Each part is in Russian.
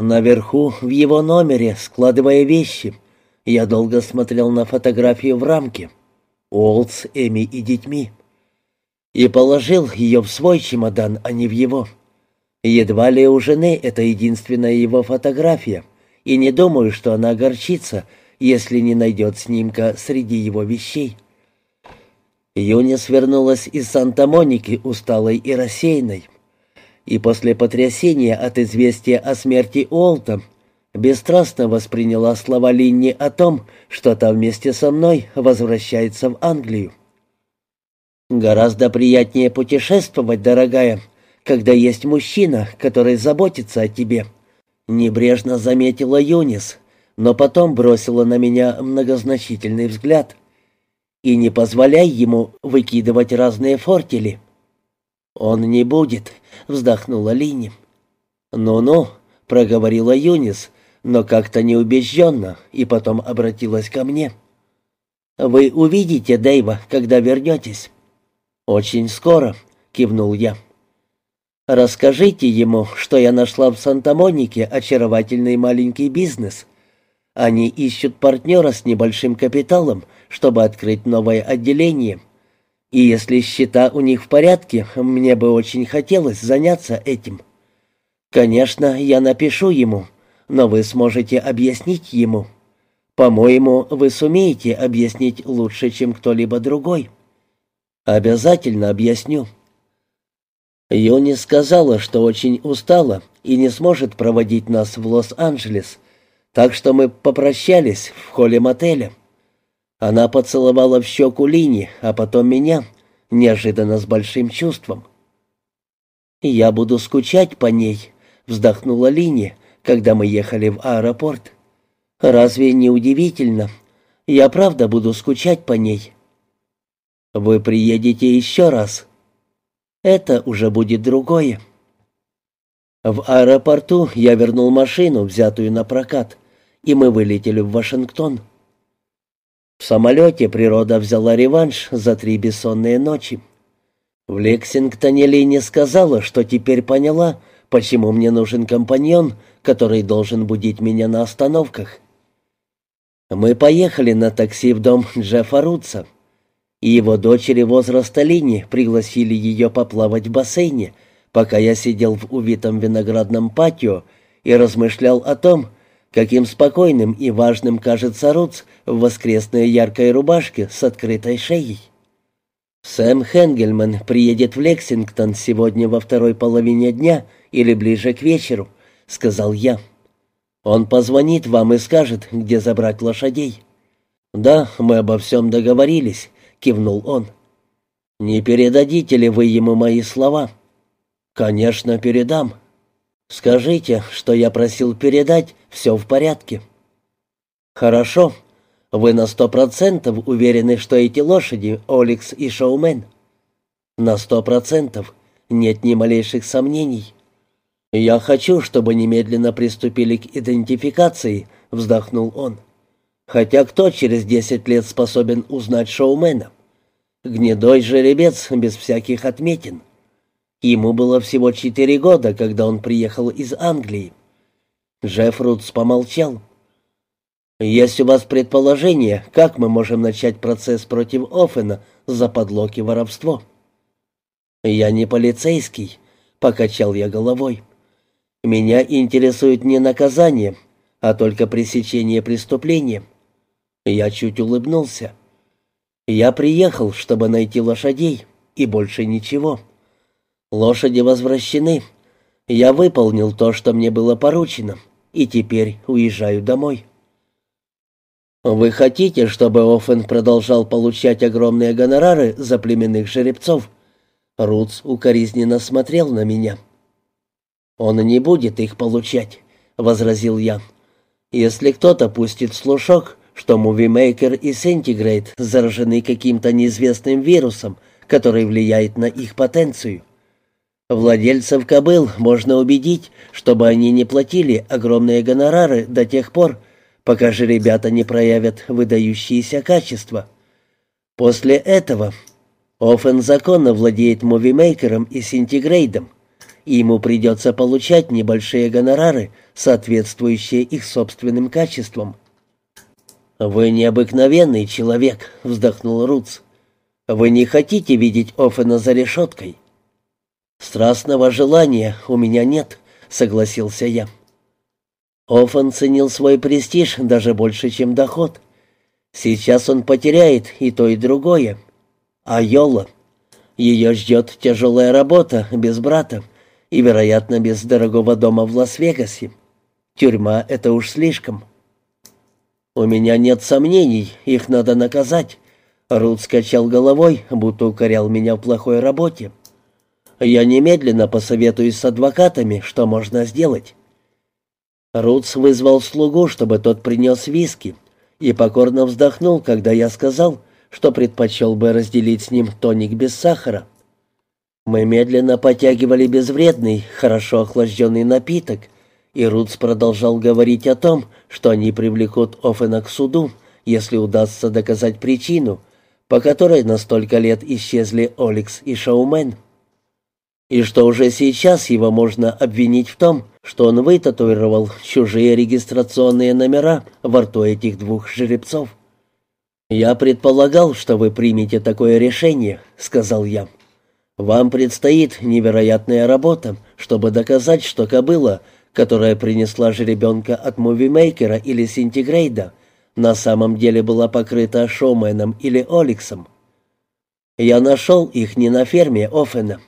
Наверху, в его номере, складывая вещи, я долго смотрел на фотографию в рамке. Уолт с Эми и детьми. И положил ее в свой чемодан, а не в его. Едва ли у жены это единственная его фотография, и не думаю, что она огорчится, если не найдет снимка среди его вещей. Юнис вернулась из Санта-Моники усталой и рассеянной. И после потрясения от известия о смерти Уолта бесстрастно восприняла слова Линни о том, что та вместе со мной возвращается в Англию. «Гораздо приятнее путешествовать, дорогая, когда есть мужчина, который заботится о тебе», — небрежно заметила Юнис, но потом бросила на меня многозначительный взгляд. «И не позволяй ему выкидывать разные фортели». «Он не будет», — вздохнула Линни. «Ну-ну», — проговорила Юнис, но как-то неубежденно, и потом обратилась ко мне. «Вы увидите Дэйва, когда вернетесь?» «Очень скоро», — кивнул я. «Расскажите ему, что я нашла в Санта-Монике очаровательный маленький бизнес. Они ищут партнера с небольшим капиталом, чтобы открыть новое отделение. И если счета у них в порядке, мне бы очень хотелось заняться этим. Конечно, я напишу ему, но вы сможете объяснить ему. По-моему, вы сумеете объяснить лучше, чем кто-либо другой. Обязательно объясню. Юни сказала, что очень устала и не сможет проводить нас в Лос-Анджелес, так что мы попрощались в холле мотеля. Она поцеловала в щеку Лини, а потом меня, неожиданно с большим чувством. «Я буду скучать по ней», — вздохнула Лини, когда мы ехали в аэропорт. «Разве не удивительно? Я правда буду скучать по ней». «Вы приедете еще раз?» «Это уже будет другое». В аэропорту я вернул машину, взятую на прокат, и мы вылетели в Вашингтон. В самолете природа взяла реванш за три бессонные ночи. В Лексингтоне Лини сказала, что теперь поняла, почему мне нужен компаньон, который должен будить меня на остановках. Мы поехали на такси в дом Джеффа Рутса, и его дочери возраста Лини пригласили ее поплавать в бассейне, пока я сидел в увитом виноградном патио и размышлял о том, каким спокойным и важным кажется Рутс в воскресной яркой рубашке с открытой шеей. Сэм Хенгельман приедет в Лексингтон сегодня во второй половине дня или ближе к вечеру, сказал я. Он позвонит вам и скажет, где забрать лошадей. Да, мы обо всем договорились, кивнул он. Не передадите ли вы ему мои слова? Конечно, передам. Скажите, что я просил передать, все в порядке. Хорошо. Вы на сто процентов уверены, что эти лошади — Оликс и Шоумен? На сто процентов. Нет ни малейших сомнений. «Я хочу, чтобы немедленно приступили к идентификации», — вздохнул он. «Хотя кто через десять лет способен узнать шоумена? Гнедой жеребец без всяких отметин. Ему было всего четыре года, когда он приехал из Англии». Джефф Рутс помолчал. «Есть у вас предположение, как мы можем начать процесс против Оффена за подлог и воровство?» «Я не полицейский», — покачал я головой. Меня интересует не наказание, а только пресечение преступления. Я чуть улыбнулся. Я приехал, чтобы найти лошадей, и больше ничего. Лошади возвращены. Я выполнил то, что мне было поручено, и теперь уезжаю домой. Вы хотите, чтобы Оффен продолжал получать огромные гонорары за племенных жеребцов? Руц укоризненно смотрел на меня. — «Он не будет их получать», — возразил я. «Если кто-то пустит слушок, что Мувимейкер и Сентигрейд заражены каким-то неизвестным вирусом, который влияет на их потенцию. Владельцев кобыл можно убедить, чтобы они не платили огромные гонорары до тех пор, пока же ребята не проявят выдающиеся качества. После этого Оффен законно владеет Мувимейкером и Синтигрейдом, и ему придется получать небольшие гонорары, соответствующие их собственным качествам. «Вы необыкновенный человек», — вздохнул Руц. «Вы не хотите видеть Оффена за решеткой?» «Страстного желания у меня нет», — согласился я. Оффен ценил свой престиж даже больше, чем доход. Сейчас он потеряет и то, и другое. А Йола? Ее ждет тяжелая работа без брата и, вероятно, без дорогого дома в Лас-Вегасе. Тюрьма — это уж слишком. «У меня нет сомнений, их надо наказать». Рут скачал головой, будто укорял меня в плохой работе. «Я немедленно посоветуюсь с адвокатами, что можно сделать». Рутс вызвал слугу, чтобы тот принес виски, и покорно вздохнул, когда я сказал, что предпочел бы разделить с ним тоник без сахара. Мы медленно потягивали безвредный, хорошо охлажденный напиток — и Рутс продолжал говорить о том, что они привлекут Оффена к суду, если удастся доказать причину, по которой на столько лет исчезли Оликс и Шаумен. И что уже сейчас его можно обвинить в том, что он вытатуировал чужие регистрационные номера во рту этих двух жеребцов. «Я предполагал, что вы примете такое решение», — сказал я. «Вам предстоит невероятная работа, чтобы доказать, что кобыла — которая принесла жеребенка от мувимейкера или синтигрейда, на самом деле была покрыта шоуменом или оликсом. Я нашел их не на ферме Оффена.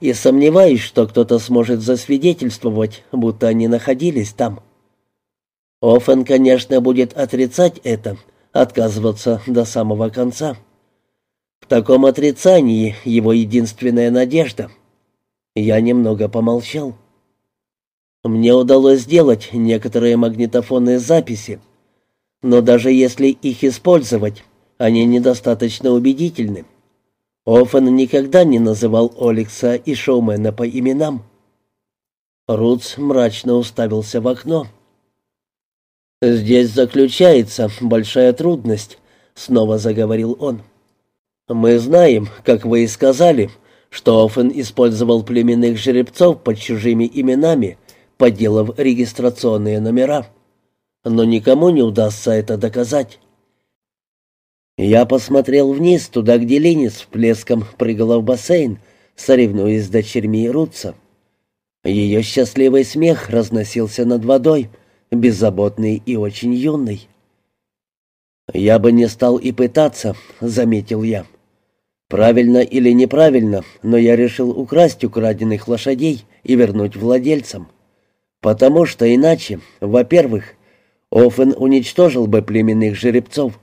И сомневаюсь, что кто-то сможет засвидетельствовать, будто они находились там. Оффен, конечно, будет отрицать это, отказываться до самого конца. В таком отрицании его единственная надежда. Я немного помолчал. Мне удалось сделать некоторые магнитофонные записи, но даже если их использовать, они недостаточно убедительны. Оффен никогда не называл Оликса и Шоумена по именам. Рутс мрачно уставился в окно. «Здесь заключается большая трудность», — снова заговорил он. «Мы знаем, как вы и сказали, что Оффен использовал племенных жеребцов под чужими именами подделав регистрационные номера. Но никому не удастся это доказать. Я посмотрел вниз, туда, где Ленис плеском прыгала в бассейн, соревнуясь с дочерьми Рутса. Ее счастливый смех разносился над водой, беззаботный и очень юный. «Я бы не стал и пытаться», — заметил я. «Правильно или неправильно, но я решил украсть украденных лошадей и вернуть владельцам. Потому что иначе, во-первых, Оффен уничтожил бы племенных жеребцов.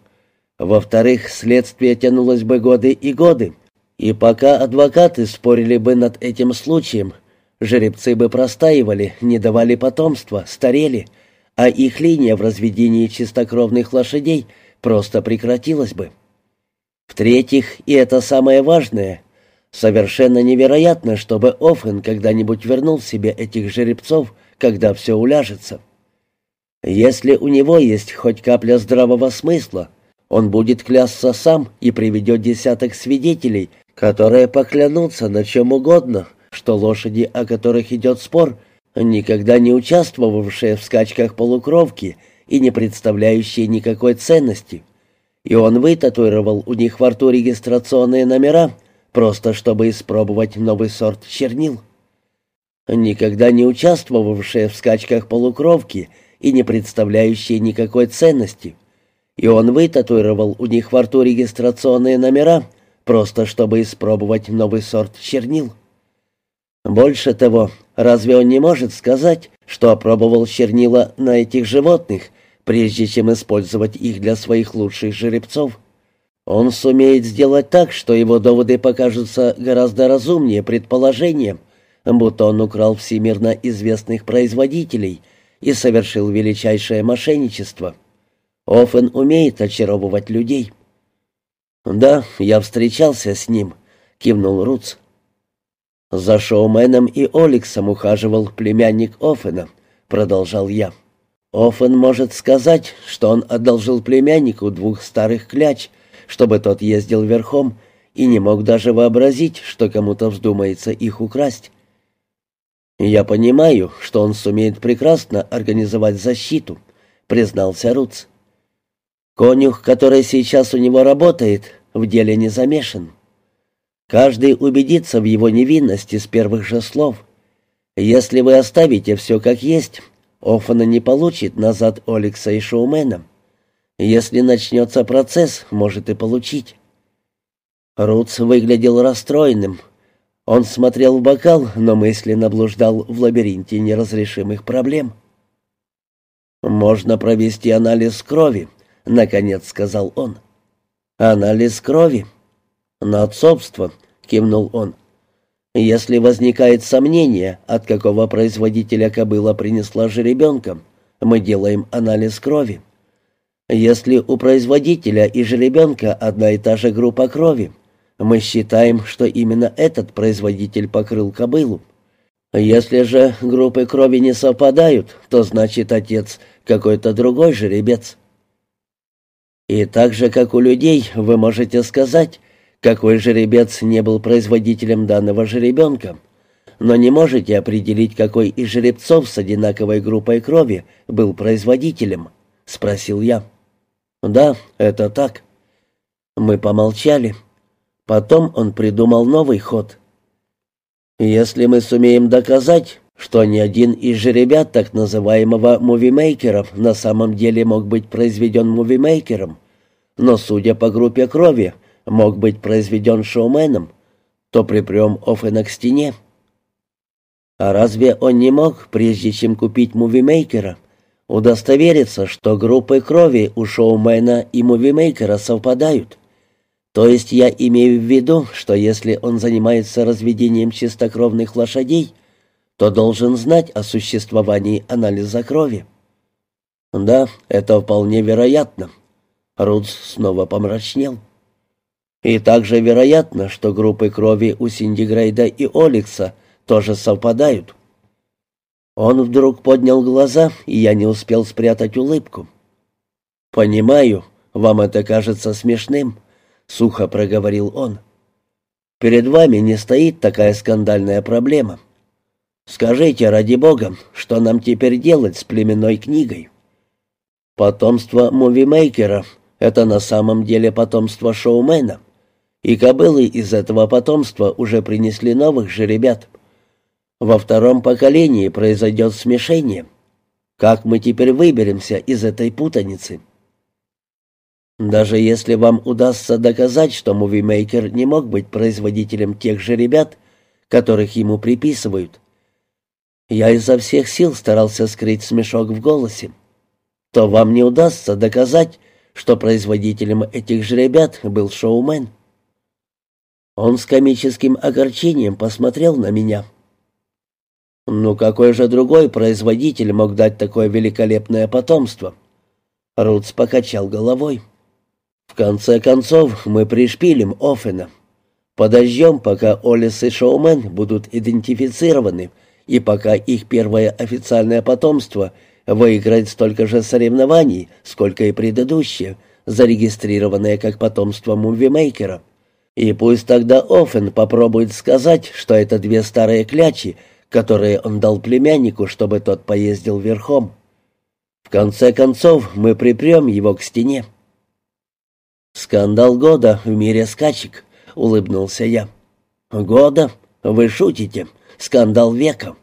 Во-вторых, следствие тянулось бы годы и годы. И пока адвокаты спорили бы над этим случаем, жеребцы бы простаивали, не давали потомства, старели, а их линия в разведении чистокровных лошадей просто прекратилась бы. В-третьих, и это самое важное, совершенно невероятно, чтобы Оффен когда-нибудь вернул себе этих жеребцов, когда все уляжется. Если у него есть хоть капля здравого смысла, он будет клясться сам и приведет десяток свидетелей, которые поклянутся на чем угодно, что лошади, о которых идет спор, никогда не участвовавшие в скачках полукровки и не представляющие никакой ценности. И он вытатуировал у них во рту регистрационные номера, просто чтобы испробовать новый сорт чернил никогда не участвовавшие в скачках полукровки и не представляющие никакой ценности. И он вытатуировал у них во рту регистрационные номера, просто чтобы испробовать новый сорт чернил. Больше того, разве он не может сказать, что опробовал чернила на этих животных, прежде чем использовать их для своих лучших жеребцов? Он сумеет сделать так, что его доводы покажутся гораздо разумнее предположением, будто он украл всемирно известных производителей и совершил величайшее мошенничество. Оффен умеет очаровывать людей. «Да, я встречался с ним», — кивнул Руц. «За шоуменом и Оликсом ухаживал племянник Оффена», — продолжал я. «Оффен может сказать, что он одолжил племяннику двух старых кляч, чтобы тот ездил верхом, и не мог даже вообразить, что кому-то вздумается их украсть. «Я понимаю, что он сумеет прекрасно организовать защиту», — признался Руц. «Конюх, который сейчас у него работает, в деле не замешан. Каждый убедится в его невинности с первых же слов. Если вы оставите все как есть, Оффана не получит назад Олекса и Шоумена. Если начнется процесс, может и получить». Руц выглядел расстроенным. Он смотрел в бокал, но мысленно блуждал в лабиринте неразрешимых проблем. «Можно провести анализ крови», — наконец сказал он. «Анализ крови?» «На отцовство», — кивнул он. «Если возникает сомнение, от какого производителя кобыла принесла жеребенка, мы делаем анализ крови. Если у производителя и жеребенка одна и та же группа крови, мы считаем, что именно этот производитель покрыл кобылу. Если же группы крови не совпадают, то значит отец какой-то другой жеребец. И так же, как у людей, вы можете сказать, какой жеребец не был производителем данного жеребенка, но не можете определить, какой из жеребцов с одинаковой группой крови был производителем, — спросил я. «Да, это так». Мы помолчали. Потом он придумал новый ход. «Если мы сумеем доказать, что ни один из жеребят так называемого мувимейкера на самом деле мог быть произведен мувимейкером, но, судя по группе крови, мог быть произведен шоуменом, то припрем Оффена к стене. А разве он не мог, прежде чем купить мувимейкера, удостовериться, что группы крови у шоумена и мувимейкера совпадают?» То есть я имею в виду, что если он занимается разведением чистокровных лошадей, то должен знать о существовании анализа крови. Да, это вполне вероятно. Рудс снова помрачнел. И также вероятно, что группы крови у Синдигрейда и Оликса тоже совпадают. Он вдруг поднял глаза, и я не успел спрятать улыбку. «Понимаю, вам это кажется смешным», — сухо проговорил он. «Перед вами не стоит такая скандальная проблема. Скажите, ради бога, что нам теперь делать с племенной книгой?» «Потомство мувимейкера — это на самом деле потомство шоумена, и кобылы из этого потомства уже принесли новых же ребят. Во втором поколении произойдет смешение. Как мы теперь выберемся из этой путаницы?» Даже если вам удастся доказать, что мувимейкер не мог быть производителем тех же ребят, которых ему приписывают, я изо всех сил старался скрыть смешок в голосе, то вам не удастся доказать, что производителем этих же ребят был шоумен. Он с комическим огорчением посмотрел на меня. «Ну какой же другой производитель мог дать такое великолепное потомство?» Рутс покачал головой. В конце концов, мы пришпилим Оффена. Подождем, пока Олис и Шоумен будут идентифицированы, и пока их первое официальное потомство выиграет столько же соревнований, сколько и предыдущее, зарегистрированное как потомство мувимейкера. И пусть тогда Оффен попробует сказать, что это две старые клячи, которые он дал племяннику, чтобы тот поездил верхом. В конце концов, мы припрем его к стене. «Скандал года в мире скачек», — улыбнулся я. «Года? Вы шутите? Скандал века».